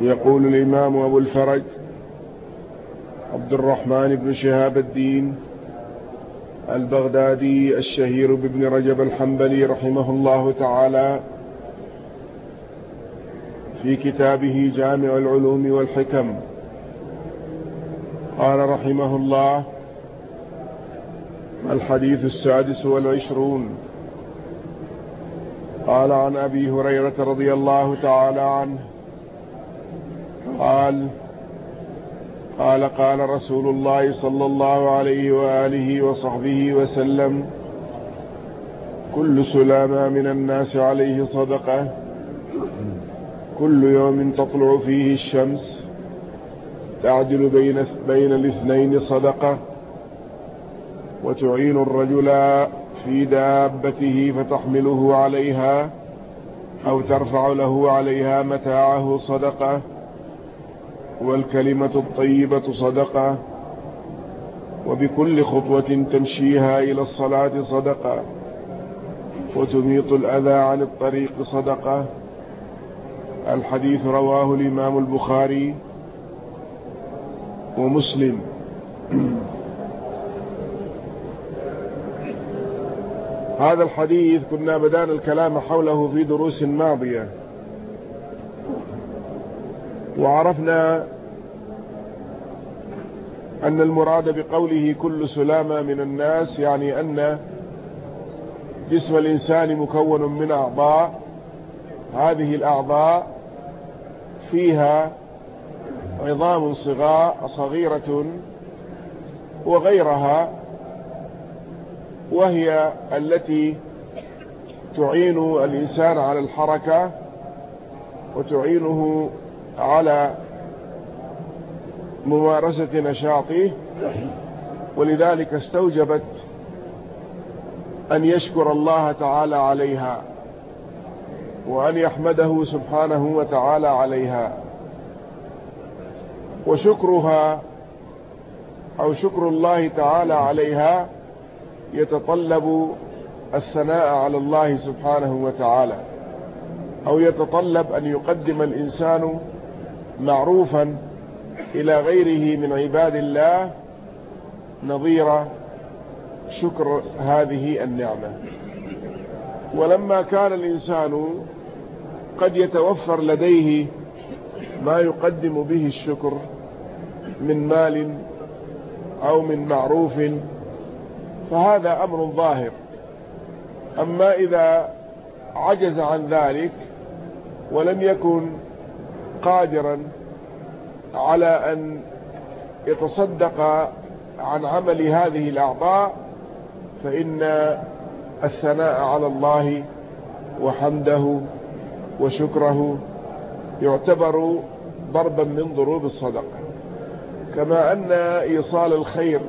يقول الإمام أبو الفرج عبد الرحمن بن شهاب الدين البغدادي الشهير بابن رجب الحنبلي رحمه الله تعالى في كتابه جامع العلوم والحكم. قال رحمه الله الحديث السادس والعشرون. قال عن أبي هريرة رضي الله تعالى عنه قال قال قال رسول الله صلى الله عليه وآله وصحبه وسلم كل سلامة من الناس عليه صدقة. كل يوم تطلع فيه الشمس تعدل بين, بين الاثنين صدقة وتعين الرجل في دابته فتحمله عليها أو ترفع له عليها متاعه صدقة. والكلمة الطيبة صدقة وبكل خطوة تمشيها إلى الصلاة صدقة وتميط الأذى عن الطريق صدقة. الحديث رواه الإمام البخاري ومسلم. هذا الحديث كنا بدأنا الكلام حوله في دروس ماضية. وعرفنا أن المراد بقوله كل سلامة من الناس يعني أن جسم الإنسان مكون من أعضاء هذه الأعضاء فيها عظام صغيرة وغيرها وهي التي تعين الإنسان على الحركة وتعينه على ممارسة نشاطه ولذلك استوجبت أن يشكر الله تعالى عليها وأن يحمده سبحانه وتعالى عليها. وشكرها أو شكر الله تعالى عليها يتطلب الثناء على الله سبحانه وتعالى أو يتطلب أن يقدم الإنسان معروفا إلى غيره من عباد الله نظير شكر هذه النعمة. ولما كان الإنسان قد يتوفر لديه ما يقدم به الشكر من مال أو من معروف فهذا أمر ظاهر. أما إذا عجز عن ذلك ولم يكن قادرا على أن يتصدق عن عمل هذه الأعضاء فإن الثناء على الله وحمده وشكره يعتبر ضربا من ضروب الصدقة. كما أن إيصال الخير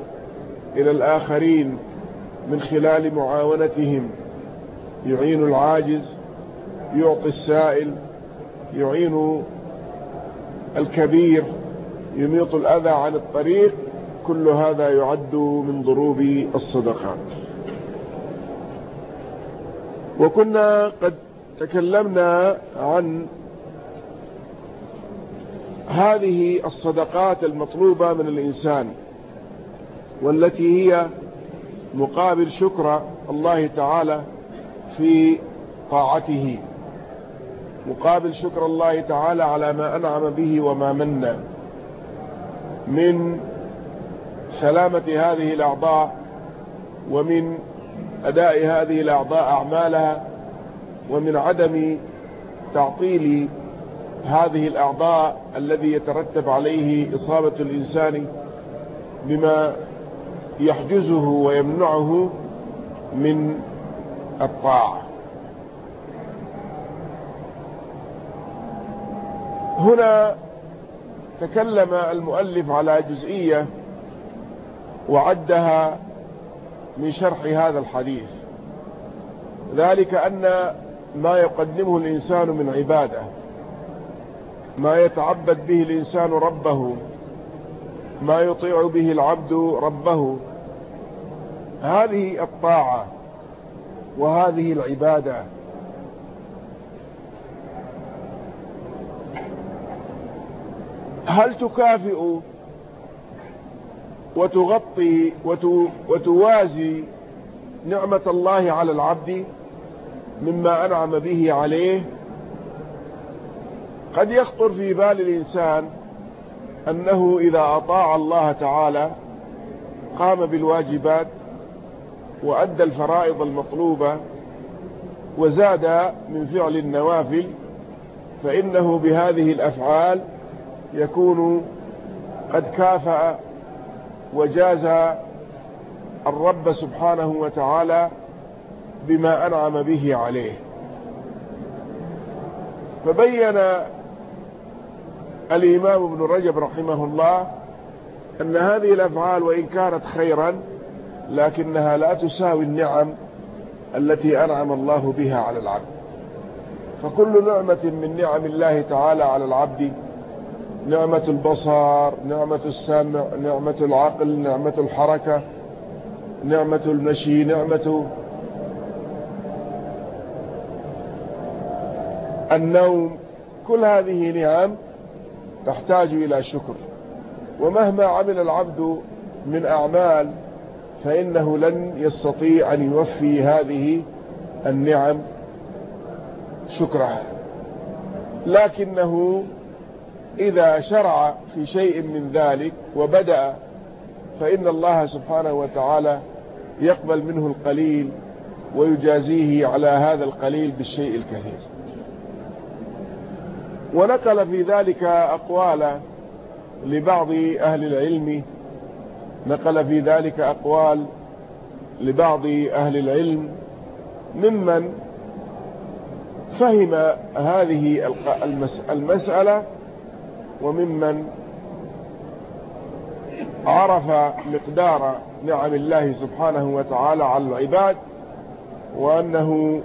إلى الآخرين من خلال معاونتهم يعين العاجز يعطي السائل يعين الكبير يميط الأذى عن الطريق كل هذا يعد من ضروب الصدقات وكنا قد تكلمنا عن هذه الصدقات المطلوبة من الإنسان والتي هي مقابل شكر الله تعالى في طاعته. مقابل شكر الله تعالى على ما أنعم به وما من. من سلامة هذه الأعضاء ومن أداء هذه الأعضاء أعمالها ومن عدم تعطيل هذه الأعضاء الذي يترتب عليه إصابة الإنسان بما يحجزه ويمنعه من الطاعة. هنا تكلم المؤلف على جزئية وعدها من شرح هذا الحديث. ذلك أن ما يقدمه الإنسان من عبادة ما يتعبد به الإنسان ربه ما يطيع به العبد ربه هذه الطاعة وهذه العبادة. هل تكافئ وتغطي وتوازي نعمة الله على العبد مما أنعم به عليه؟ قد يخطر في بال الإنسان أنه إذا أطاع الله تعالى قام بالواجبات وأدى الفرائض المطلوبة وزاد من فعل النوافل فإنه بهذه الأفعال يكون قد كافأ وجاز الرب سبحانه وتعالى بما أنعم به عليه. فبين الإمام ابن رجب رحمه الله أن هذه الأفعال وإن كانت خيرا لكنها لا تساوي النعم التي أنعم الله بها على العبد. فكل نعمة من نعم الله تعالى على العبد نعمة البصر نعمة السمع نعمة العقل نعمة الحركة نعمة المشي نعمة النوم. كل هذه نعم تحتاج إلى شكر. ومهما عمل العبد من أعمال فإنه لن يستطيع أن يوفي هذه النعم شكرها. لكنه إذا شرع في شيء من ذلك وبدأ فإن الله سبحانه وتعالى يقبل منه القليل ويجازيه على هذا القليل بالشيء الكثير. ونقل في ذلك أقوالا لبعض أهل العلم نقل في ذلك أقوال لبعض أهل العلم ممن فهم هذه المسألة وممن عرف مقدار نعم الله سبحانه وتعالى على العباد وأنه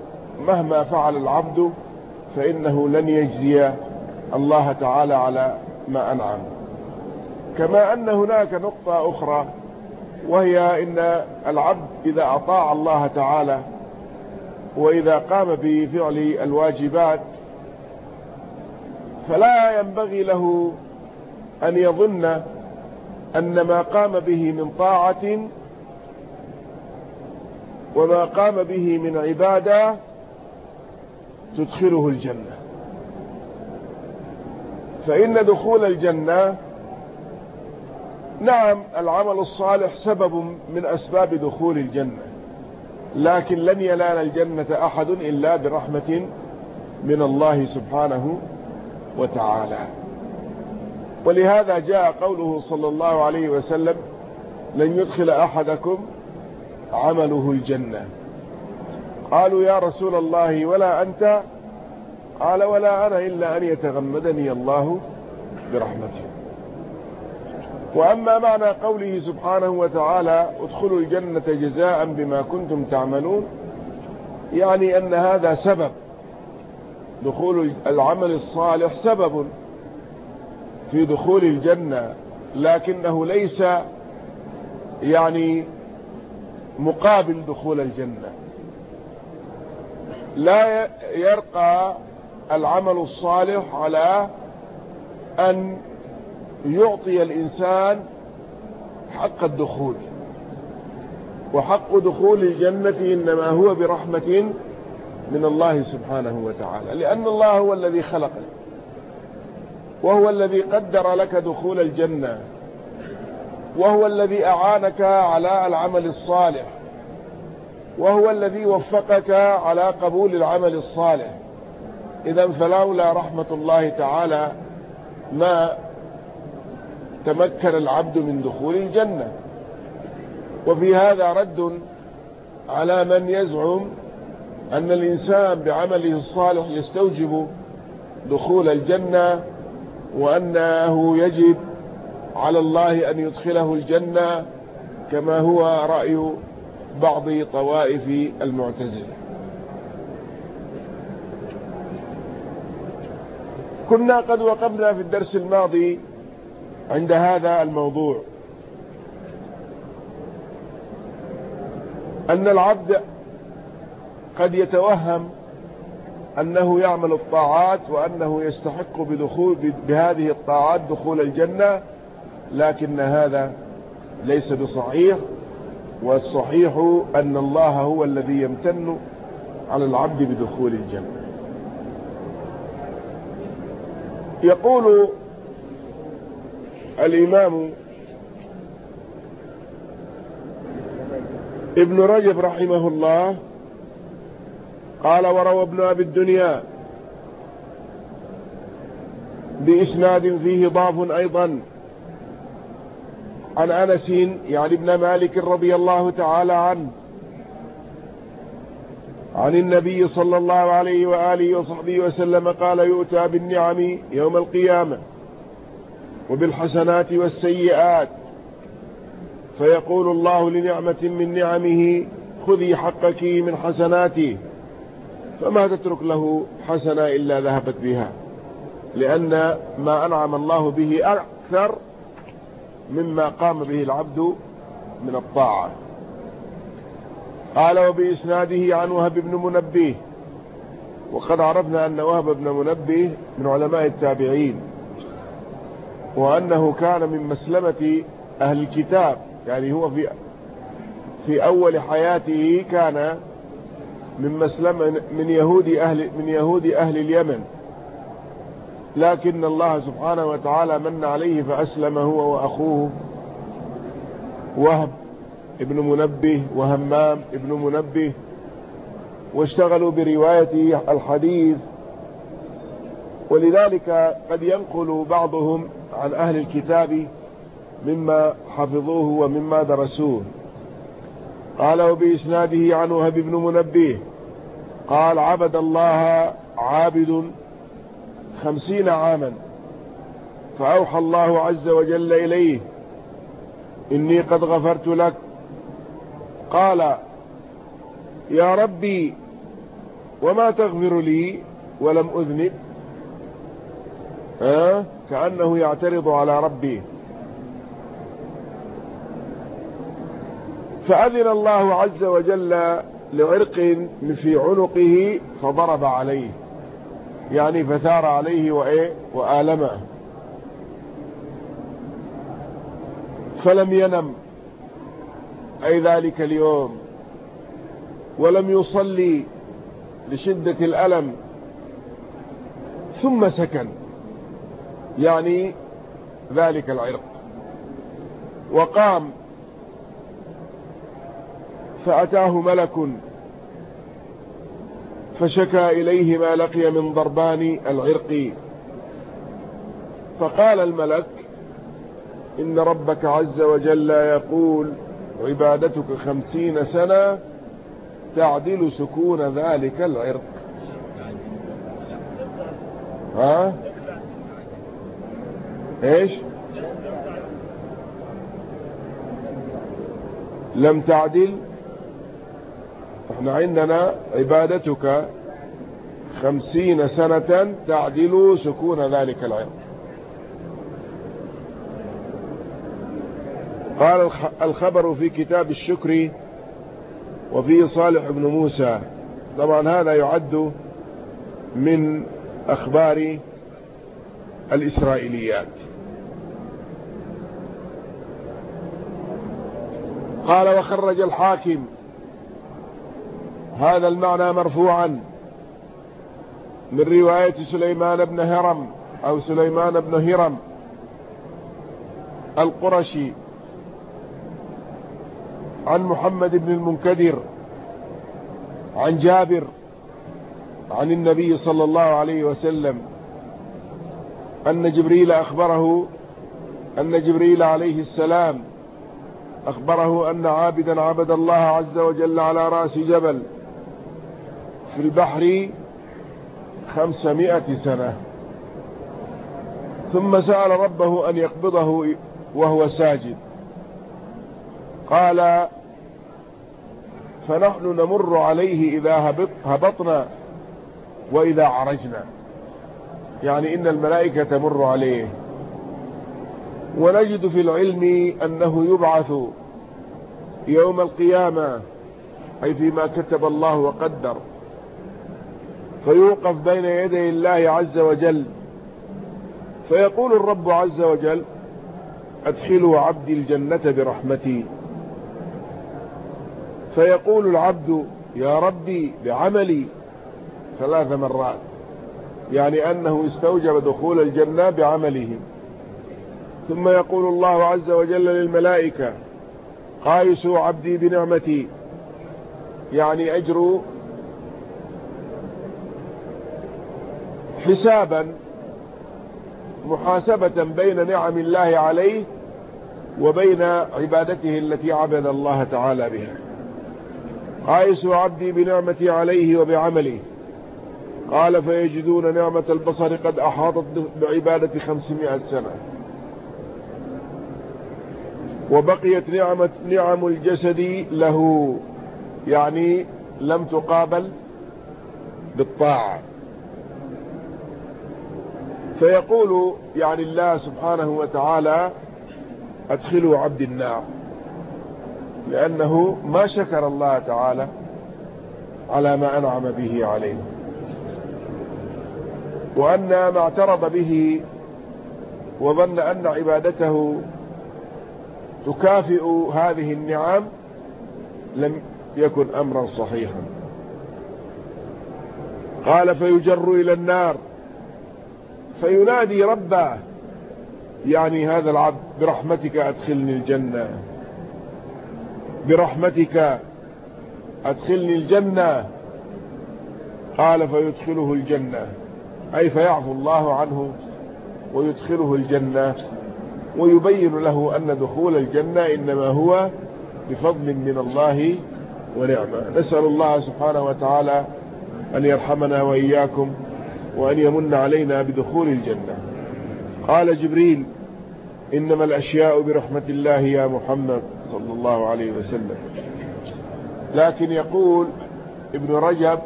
مهما فعل العبد فإنه لن يجزي الله تعالى على ما أنعم. كما أن هناك نقطة أخرى وهي إن العبد إذا أطاع الله تعالى وإذا قام بفعل الواجبات فلا ينبغي له أن يظن أن ما قام به من طاعة وما قام به من عبادة تدخله الجنة. فإن دخول الجنة نعم العمل الصالح سبب من أسباب دخول الجنة لكن لن ينال الجنة أحد إلا برحمة من الله سبحانه وتعالى. ولهذا جاء قوله صلى الله عليه وسلم لن يدخل أحدكم عمله الجنة. قالوا يا رسول الله ولا أنت؟ قال ولا أنا إلا أن يتغمدني الله برحمته. وأما معنى قوله سبحانه وتعالى ادخلوا الجنة جزاء بما كنتم تعملون يعني أن هذا سبب دخول العمل الصالح سبب في دخول الجنة لكنه ليس يعني مقابل دخول الجنة. لا يرقى العمل الصالح على أن يعطي الإنسان حق الدخول. وحق دخول الجنة إنما هو برحمة من الله سبحانه وتعالى لأن الله هو الذي خلقك وهو الذي قدر لك دخول الجنة وهو الذي أعانك على العمل الصالح وهو الذي وفقك على قبول العمل الصالح. إذا فلولا رحمة الله تعالى ما تمكن العبد من دخول الجنة. وفي هذا رد على من يزعم أن الإنسان بعمله الصالح يستوجب دخول الجنة وأنه يجب على الله أن يدخله الجنة كما هو رأي بعض طوائف المعتزلة. كنا قد وقفنا في الدرس الماضي عند هذا الموضوع أن العبد قد يتوهم أنه يعمل الطاعات وأنه يستحق بدخول بهذه الطاعات دخول الجنة لكن هذا ليس بصحيح والصحيح أن الله هو الذي يمتن على العبد بدخول الجنة. يقول الإمام ابن رجب رحمه الله قال وروى ابن أبي الدنيا بإسناد فيه ضاف أيضا. عن أنس يعني ابن مالك رضي الله تعالى عنه. عن النبي صلى الله عليه وآله وصحبه وسلم قال يؤتى بالنعم يوم القيامة وبالحسنات والسيئات. فيقول الله لنعمة من نعمه خذي حقك من حسناتي فما تترك له حسنة إلا ذهبت بها لأن ما أنعم الله به أكثر مما قام به العبد من الطاعة. قال وبإسناده عن وهب بن منبه وقد عرفنا أن وهب بن منبه من علماء التابعين وأنه كان من مسلمة أهل الكتاب يعني هو في في أول حياته كان من مسلم من يهود أهل من يهود أهل اليمن. لكن الله سبحانه وتعالى من عليه فأسلم هو وأخوه وهب ابن منبه وهمام ابن منبه واشتغلوا برواية الحديث. ولذلك قد ينقل بعضهم عن أهل الكتاب مما حفظوه ومما درسوه. قال وبإسناده عن وهب بن منبه قال عبد الله عابد خمسين عاما فأوحى الله عز وجل إليه إني قد غفرت لك قال يا ربي وما تغفر لي ولم أذنب أه؟ كأنه يعترض على ربي فأذن الله عز وجل لعرق في عنقه فضرب عليه. يعني فثار عليه وإيه؟ وآلمه. فلم ينم. أي ذلك اليوم. ولم يصلي لشدة الألم. ثم سكن. يعني ذلك العرق. وقام فأتاه ملك فشكى إليه ما لقي من ضربان العرق. فقال الملك إن ربك عز وجل يقول عبادتك خمسين سنة تعدل سكون ذلك العرق. ها؟ إيش؟ لم تعدل؟ إحنا عندنا عبادتك خمسين سنة تعدل سكون ذلك العرق قال الخبر في كتاب الشكر وفيه صالح بن موسى. طبعا هذا يعد من أخبار الإسرائيليات. قال وخرج الحاكم هذا المعنى مرفوعا من رواية سليمان بن هرم أو سليمان بن هرم القرشي عن محمد بن المنكدر عن جابر عن النبي صلى الله عليه وسلم أن جبريل أخبره أن جبريل عليه السلام أخبره أن عابدا عبد الله عز وجل على رأس جبل في البحر خمسمائة سنة. ثم سأل ربه أن يقبضه وهو ساجد. قال فنحن نمر عليه إذا هبط هبطنا وإذا عرجنا. يعني إن الملائكة تمر عليه. ونجد في العلم أنه يبعث يوم القيامة أي فيما كتب الله وقدر. فيوقف بين يدي الله عز وجل. فيقول الرب عز وجل أدخلوا عبدي الجنة برحمتي. فيقول العبد يا ربي بعملي ثلاث مرات يعني أنه استوجب دخول الجنة بعمله. ثم يقول الله عز وجل للملائكة قايسوا عبدي بنعمتي يعني أجروا حسابا محاسبة بين نعم الله عليه وبين عبادته التي عبد الله تعالى بها. قايس عبدي بنعمتي عليه وبعمله. قال فيجدون نعمة البصر قد أحاطت بعبادة خمسمائة سنة. وبقيت نعمة نعم الجسد له يعني لم تقابل بالطاعة. فيقول يعني الله سبحانه وتعالى أدخلوا عبد النار. لأنه ما شكر الله تعالى على ما أنعم به عليه. وأن ما اعترض به وظن أن عبادته تكافئ هذه النعم لم يكن أمرا صحيحا. قال فيجر إلى النار. فينادي ربه يعني هذا العبد برحمتك أدخلني الجنة. برحمتك أدخلني الجنة. قال فيدخله الجنة. أي فيعفو الله عنه ويدخله الجنة. ويبين له أن دخول الجنة إنما هو بفضل من الله ونعمة. نسأل الله سبحانه وتعالى أن يرحمنا وإياكم. وأن يمن علينا بدخول الجنة. قال جبريل إنما الأشياء برحمة الله يا محمد صلى الله عليه وسلم. لكن يقول ابن رجب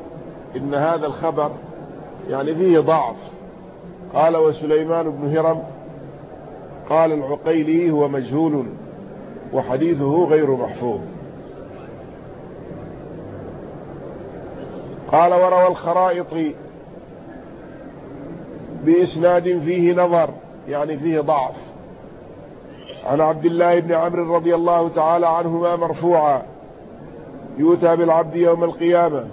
إن هذا الخبر يعني فيه ضعف. قال وسليمان بن هرم قال العقيلي هو مجهول وحديثه غير محفوظ. قال وروى الخرائط بإسناد فيه نظر يعني فيه ضعف. عن عبد الله بن عمرو رضي الله تعالى عنهما مرفوعا يؤتى بالعبد يوم القيامة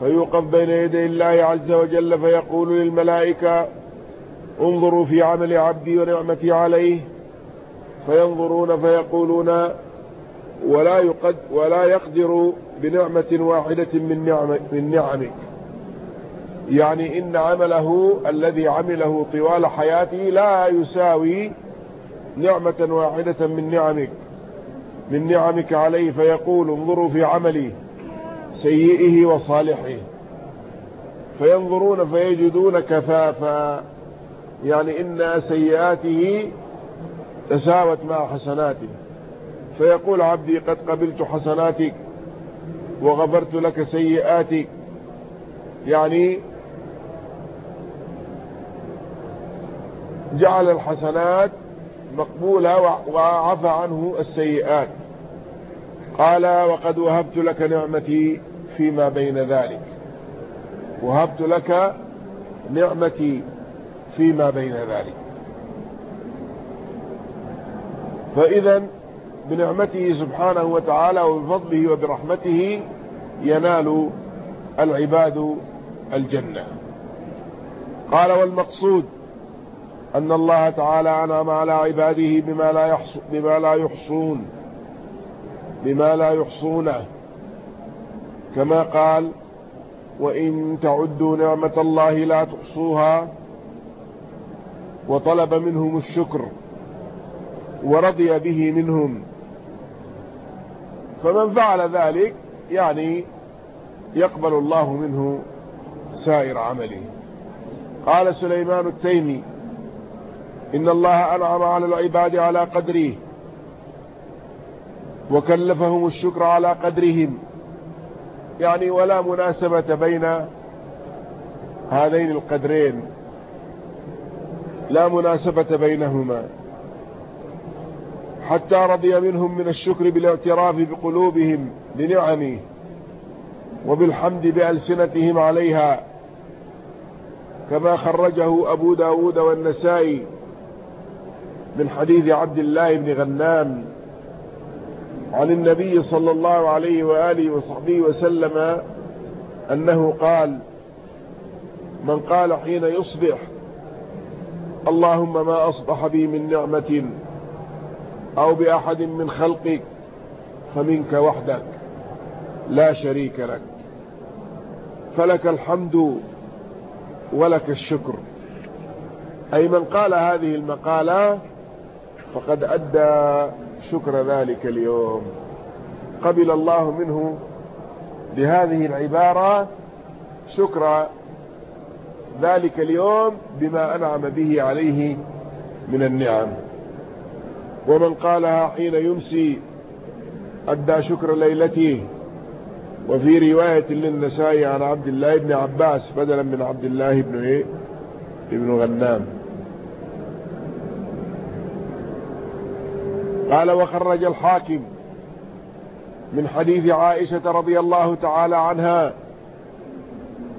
فيوقف بين يدي الله عز وجل فيقول للملائكة انظروا في عمل عبدي ونعمتي عليه. فينظرون فيقولون ولا يقد ولا يقدر بنعمة واحدة من نعم من نعمك. يعني إن عمله الذي عمله طوال حياته لا يساوي نعمة واحدة من نعمك. من نعمك عليه فيقول انظروا في عملي سيئه وصالحه. فينظرون فيجدون كفافا. يعني إن سيئاته تساوت مع حسناته. فيقول عبدي قد قبلت حسناتك وغفرت لك سيئاتك. يعني جعل الحسنات مقبولة وعفى عنه السيئات. قال وقد وهبت لك نعمتي فيما بين ذلك. وهبت لك نعمتي فيما بين ذلك. فإذا بنعمته سبحانه وتعالى وبفضله وبرحمته ينال العباد الجنة. قال والمقصود أن الله تعالى أنعم على عباده بما لا, يحص بما لا يحصون بما لا يحصونه. كما قال وإن تعدوا نعمة الله لا تحصوها وطلب منهم الشكر ورضي به منهم. فمن فعل ذلك يعني يقبل الله منه سائر عمله. قال سليمان التيمي إن الله أنعم على العباد على قدره وكلفهم الشكر على قدرهم. يعني ولا مناسبة بين هذين القدرين. لا مناسبة بينهما. حتى رضي منهم من الشكر بالاعتراف بقلوبهم بنعمه وبالحمد بألسنتهم عليها كما خرجه أبو داود والنسائي من حديث عبد الله بن غنام عن النبي صلى الله عليه وآله وصحبه وسلم أنه قال من قال حين يصبح اللهم ما أصبح بي من نعمة أو بأحد من خلقك فمنك وحدك لا شريك لك. فلك الحمد ولك الشكر. أي من قال هذه المقالة فقد أدى شكر ذلك اليوم. قبل الله منه بهذه العبارة شكر ذلك اليوم بما أنعم به عليه من النعم. ومن قالها حين يمسي أدى شكر ليلته. وفي رواية للنسائي عن عبد الله بن عباس بدلا من عبد الله بن إيه؟ ابن غنام. قال وخرج الحاكم من حديث عائشة رضي الله تعالى عنها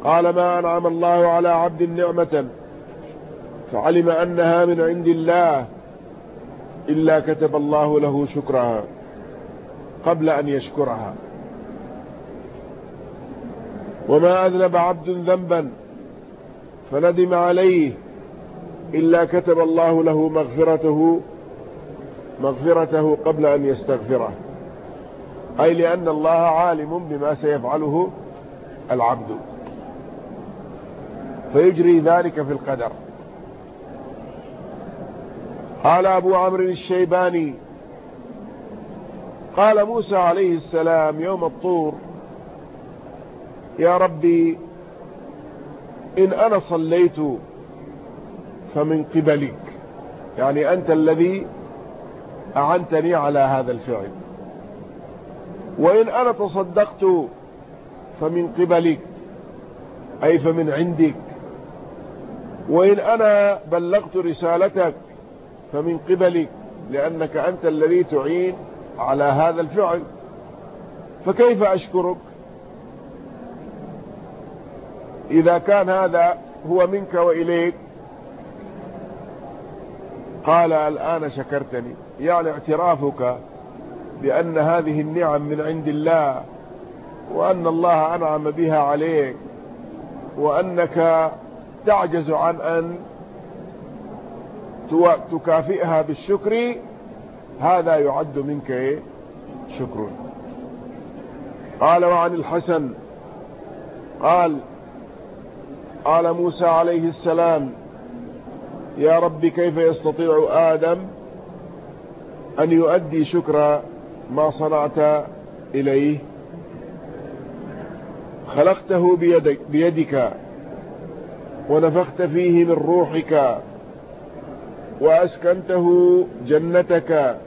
قال ما أنعم الله على عبد نعمة فعلم أنها من عند الله إلا كتب الله له شكرها قبل أن يشكرها. وما أذنب عبد ذنبا فندم عليه إلا كتب الله له مغفرته مغفرته قبل أن يستغفره. أي لأن الله عالم بما سيفعله العبد. فيجري ذلك في القدر. قال أبو عمرو الشيباني قال موسى عليه السلام يوم الطور يا ربي إن أنا صليت فمن قبلك. يعني أنت الذي أعنتني على هذا الفعل. وإن أنا تصدقت فمن قبلك أي فمن عندك. وإن أنا بلغت رسالتك فمن قبلك لأنك أنت الذي تعين على هذا الفعل. فكيف أشكرك؟ إذا كان هذا هو منك وإليك قال الآن شكرتني. يعني اعترافك بأن هذه النعم من عند الله وأن الله أنعم بها عليك وأنك تعجز عن أن تكافئها بالشكر هذا يعد منك إيه؟ شكر قال وعن الحسن قال قال موسى عليه السلام يا رب كيف يستطيع آدم أن يؤدي شكر ما صنعت إليه. خلقته بيدك, بيدك ونفخت فيه من روحك وأسكنته جنتك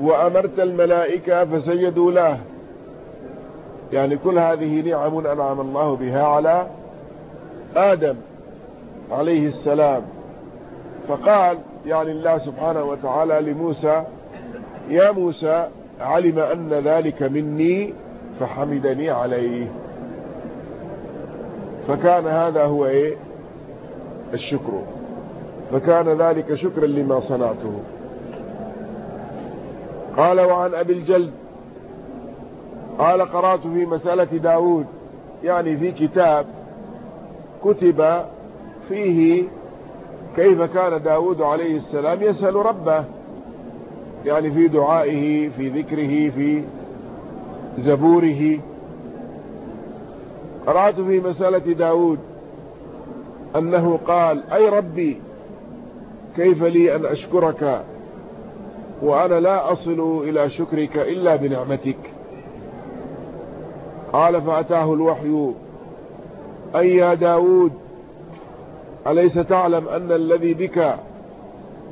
وأمرت الملائكة فسجدوا له. يعني كل هذه نعم أنعم الله بها على آدم عليه السلام. فقال يعني الله سبحانه وتعالى لموسى. يا موسى علم أن ذلك مني فحمدني عليه. فكان هذا هو إيه؟ الشكر. فكان ذلك شكرا لما صنعته. قال وعن أبي الجلد. قال قرأت في مسألة داود. يعني في كتاب كتب فيه كيف كان داود عليه السلام يسأل ربه؟ يعني في دعائه في ذكره في زبوره. قرأت في مسألة داود أنه قال أي ربي كيف لي أن أشكرك وأنا لا أصل إلى شكرك إلا بنعمتك؟ قال فأتاه الوحي أي يا داود أليس تعلم أن الذي بك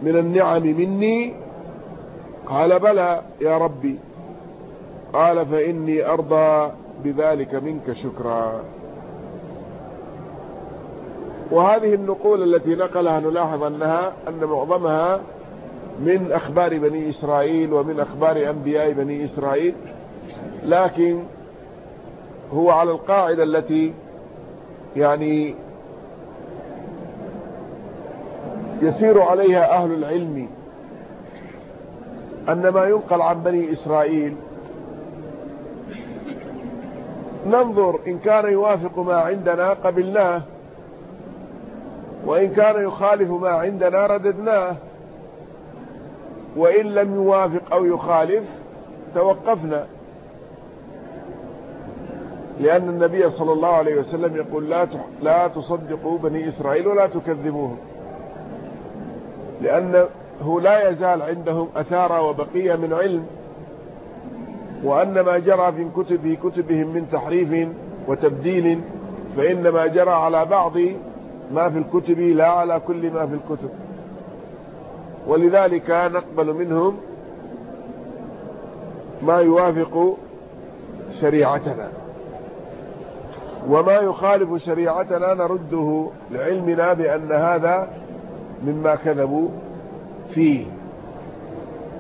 من النعم مني؟ قال بلى يا ربي. قال فإني أرضى بذلك منك شكرا. وهذه النقول التي نقلها نلاحظ أنها أن معظمها من أخبار بني إسرائيل ومن أخبار أنبياء بني إسرائيل لكن هو على القاعدة التي يعني يسير عليها أهل العلم أن ما ينقل عن بني إسرائيل ننظر إن كان يوافق ما عندنا قبلناه وإن كان يخالف ما عندنا رددناه وإن لم يوافق أو يخالف توقفنا. لأن النبي صلى الله عليه وسلم يقول لا لا تصدقوا بني إسرائيل ولا تكذبوهم. لأنه لا يزال عندهم أثار وبقية من علم وأن ما جرى في كتب كتبهم من تحريف وتبديل فإنما جرى على بعض ما في الكتب لا على كل ما في الكتب. ولذلك نقبل منهم ما يوافق شريعتنا. وما يخالف شريعتنا نرده لعلمنا بأن هذا مما كذبوا فيه.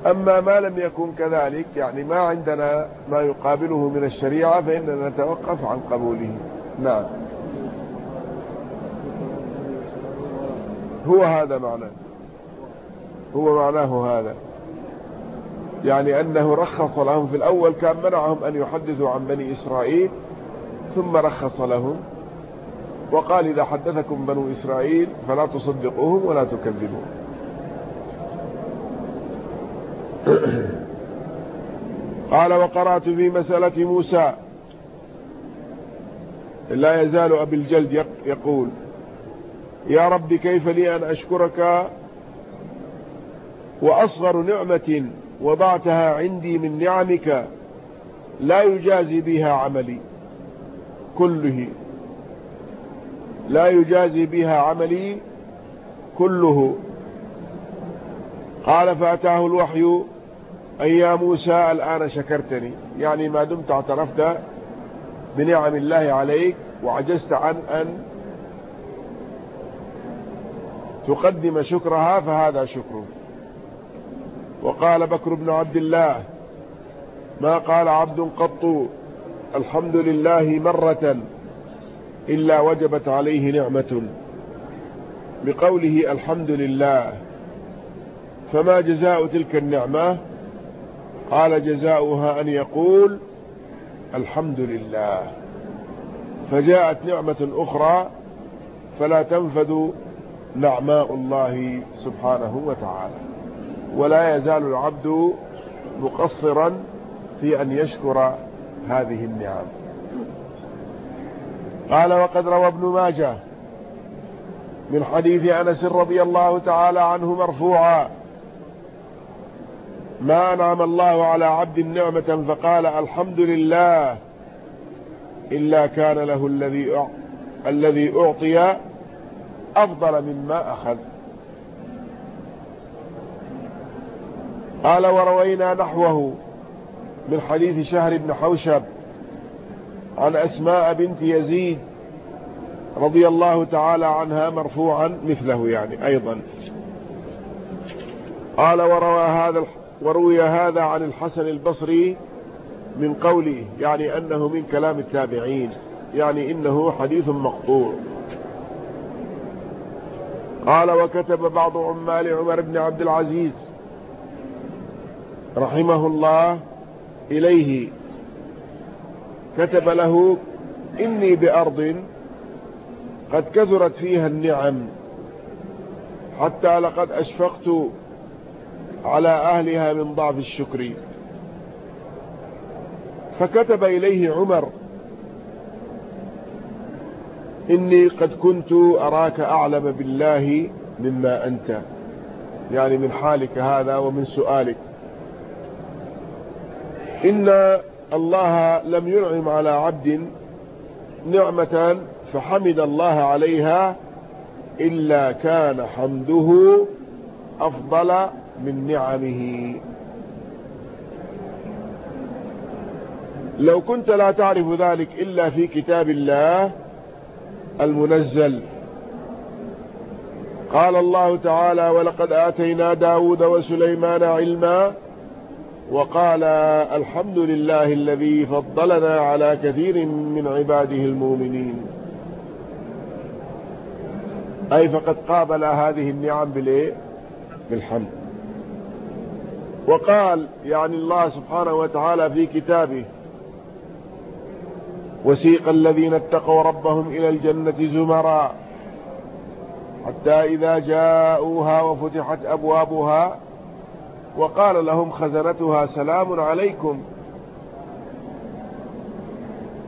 أما ما لم يكن كذلك يعني ما عندنا ما يقابله من الشريعة فإننا نتوقف عن قبوله. نعم. هو هذا معناه. هو معناه هذا. يعني أنه رخص لهم في الأول كان منعهم أن يحدثوا عن بني إسرائيل ثم رخص لهم. وقال إذا حدثكم بنو إسرائيل فلا تصدقوهم ولا تكذبوهم. قال وقرأت في مسألة موسى. لا يزال أبي الجلد يقول يا رب كيف لي أن أشكرك وأصغر نعمة وضعتها عندي من نعمك لا يجازي بها عملي كله. لا يجازي بها عملي كله. قال فأتاه الوحي أي يا موسى الآن شكرتني. يعني ما دمت اعترفت بنعم الله عليك وعجزت عن أن تقدم شكرها فهذا شكر. وقال بكر بن عبد الله ما قال عبد قط الحمد لله مرة إلا وجبت عليه نعمة. بقوله الحمد لله. فما جزاء تلك النعمة؟ قال جزاؤها أن يقول الحمد لله. فجاءت نعمة أخرى فلا تنفذ نعماء الله سبحانه وتعالى. ولا يزال العبد مقصرا في أن يشكر هذه النعم. قال وقد روى ابن ماجه من حديث أنس رضي الله تعالى عنه مرفوعا ما أنعم الله على عبد نعمة فقال الحمد لله إلا كان له الذي الذي أعطي أفضل مما أخذ. قال وروينا نحوه من حديث شهر بن حوشب عن أسماء بنت يزيد رضي الله تعالى عنها مرفوعا مثله يعني أيضا. قال وروى هذا وروي هذا عن الحسن البصري من قوله يعني أنه من كلام التابعين يعني إنه حديث مقطوع. قال وكتب بعض عمال عمر بن عبد العزيز رحمه الله إليه كتب له إني بأرض قد كثرت فيها النعم حتى لقد أشفقت على أهلها من ضعف الشكر. فكتب إليه عمر إني قد كنت أراك أعلم بالله مما أنت. يعني من حالك هذا ومن سؤالك. إن الله لم ينعم على عبد نعمة فحمد الله عليها إلا كان حمده أفضل من نعمه. لو كنت لا تعرف ذلك إلا في كتاب الله المنزل. قال الله تعالى ولقد آتينا داود وسليمان علما وقال الحمد لله الذي فضلنا على كثير من عباده المؤمنين. أي فقد قابل هذه النعم بالإيه؟ بالحمد. وقال يعني الله سبحانه وتعالى في كتابه وسيق الذين اتقوا ربهم إلى الجنة زمرا حتى إذا جاءوها وفتحت أبوابها وقال لهم خزنتها سلام عليكم.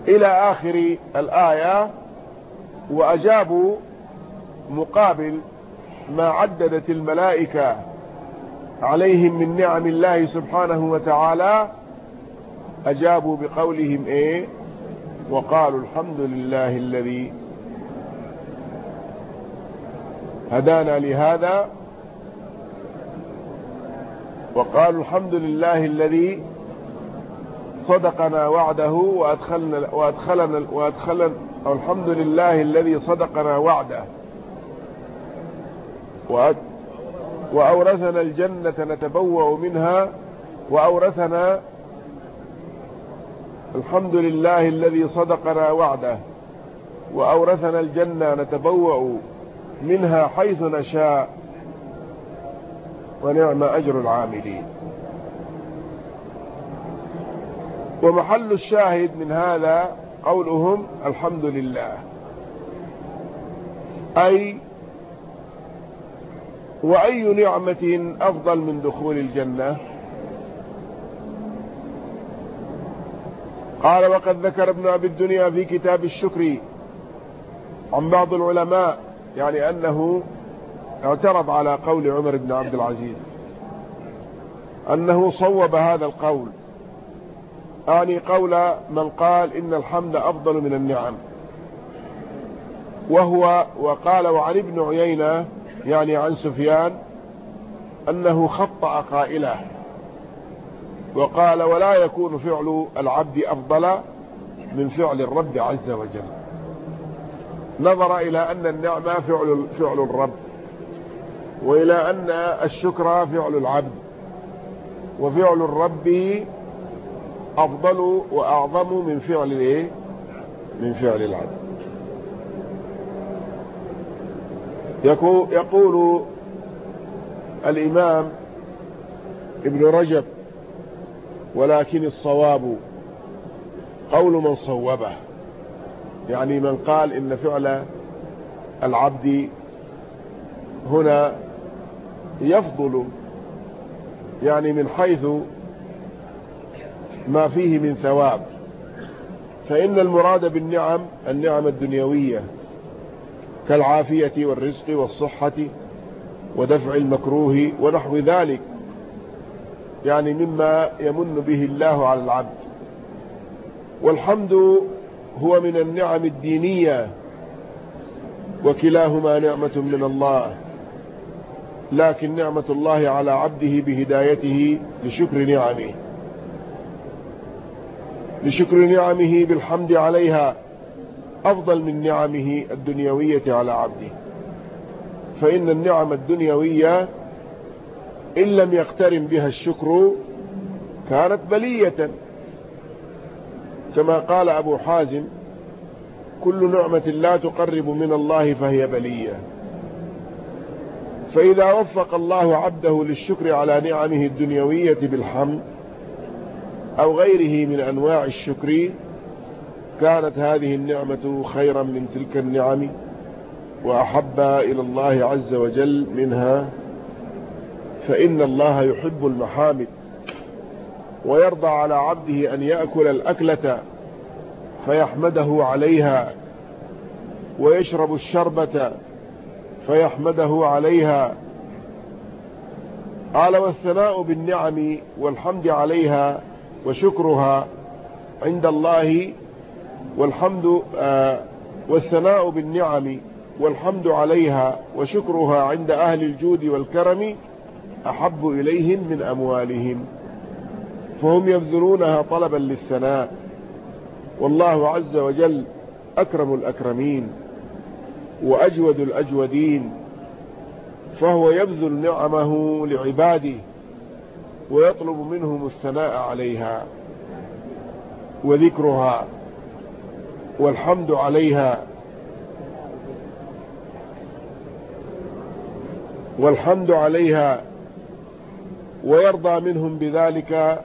إلى آخر الآية وأجابوا مقابل ما عددت الملائكة عليهم من نعم الله سبحانه وتعالى. أجابوا بقولهم إيه؟ وقالوا الحمد لله الذي هدانا لهذا. وقالوا الحمد لله الذي صدقنا وعده وأدخلنا وأدخلنا وأدخلنا الحمد لله الذي صدقنا وعده. وأورثنا الجنة نتبوأ منها وأورثنا الحمد لله الذي صدقنا وعده. وأورثنا الجنة نتبوأ منها حيث نشاء. ونعم أجر العاملين. ومحل الشاهد من هذا قولهم الحمد لله. أي وأي نعمة أفضل من دخول الجنة؟ قال وقد ذكر ابن أبي الدنيا في كتاب الشكر عن بعض العلماء يعني أنه اعترض على قول عمر بن عبد العزيز أنه صوب هذا القول. أعني قول من قال إن الحمد أفضل من النعم. وهو وقال وعن ابن عيينة يعني عن سفيان أنه خطأ قائله. وقال ولا يكون فعل العبد أفضل من فعل الرب عز وجل. نظر إلى أن النعمة فعل, فعل الرب. وإلى أن الشكر فعل العبد وفعل الرب أفضل وأعظم من فعل الايه من فعل العبد. يقول الإمام ابن رجب ولكن الصواب قول من صوبه. يعني من قال إن فعل العبد هنا يفضل يعني من حيث ما فيه من ثواب. فإن المراد بالنعم النعم الدنيوية كالعافية والرزق والصحة ودفع المكروه ونحو ذلك يعني مما يمن به الله على العبد. والحمد هو من النعم الدينية وكلاهما نعمة من الله. لكن نعمة الله على عبده بهدايته لشكر نعمه. لشكر نعمه بالحمد عليها أفضل من نعمه الدنيوية على عبده. فإن النعم الدنيوية إن لم يقترن بها الشكر كانت بلية. كما قال أبو حازم كل نعمة لا تقرب من الله فهي بلية. فإذا وفق الله عبده للشكر على نعمه الدنيوية بالحمد أو غيره من أنواع الشكر كانت هذه النعمة خيرا من تلك النعم وأحب إلى الله عز وجل منها فإن الله يحب المحامد ويرضى على عبده أن يأكل الأكلة فيحمده عليها ويشرب الشربة فيحمده عليها. قال والثناء بالنعم والحمد عليها وشكرها عند الله. والحمد آه والثناء بالنعم والحمد عليها وشكرها عند أهل الجود والكرم أحب إليهم من أموالهم. فهم يبذلونها طلبا للثناء. والله عز وجل أكرم الأكرمين. وأجود الأجودين فهو يبذل نعمه لعباده ويطلب منهم الثناء عليها وذكرها والحمد عليها والحمد عليها ويرضى منهم بذلك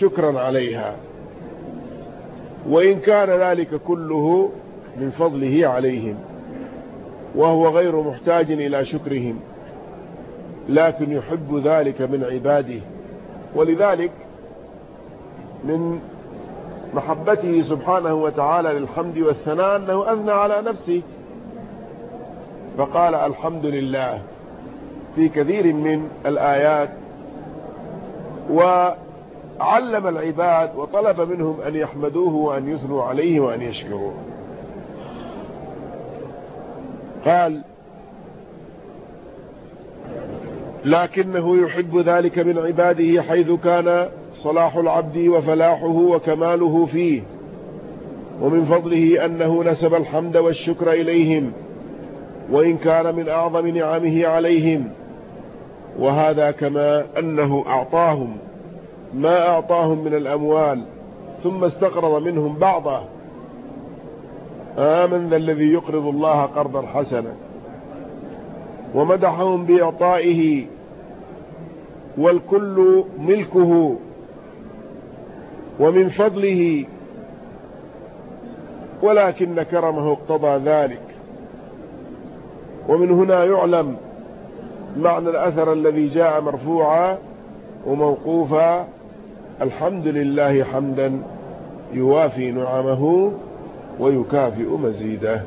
شكرا عليها. وإن كان ذلك كله من فضله عليهم. وهو غير محتاج إلى شكرهم لكن يحب ذلك من عباده. ولذلك من محبته سبحانه وتعالى للحمد والثناء أنه أثنى على نفسه. فقال الحمد لله في كثير من الآيات وعلم العباد وطلب منهم أن يحمدوه وأن يثنوا عليه وأن يشكروه. قال لكنه يحب ذلك من عباده حيث كان صلاح العبد وفلاحه وكماله فيه. ومن فضله أنه نسب الحمد والشكر إليهم وإن كان من أعظم نعمه عليهم. وهذا كما أنه أعطاهم ما أعطاهم من الأموال ثم استقرض منهم بعضه. آمن ذا الذي يقرض الله قرضا حسنا. ومدحهم بإعطائه والكل ملكه. ومن فضله ولكن كرمه اقتضى ذلك. ومن هنا يعلم معنى الأثر الذي جاء مرفوعا وموقوفا. الحمد لله حمدا يوافي نعمه. ويكافئ مزيده.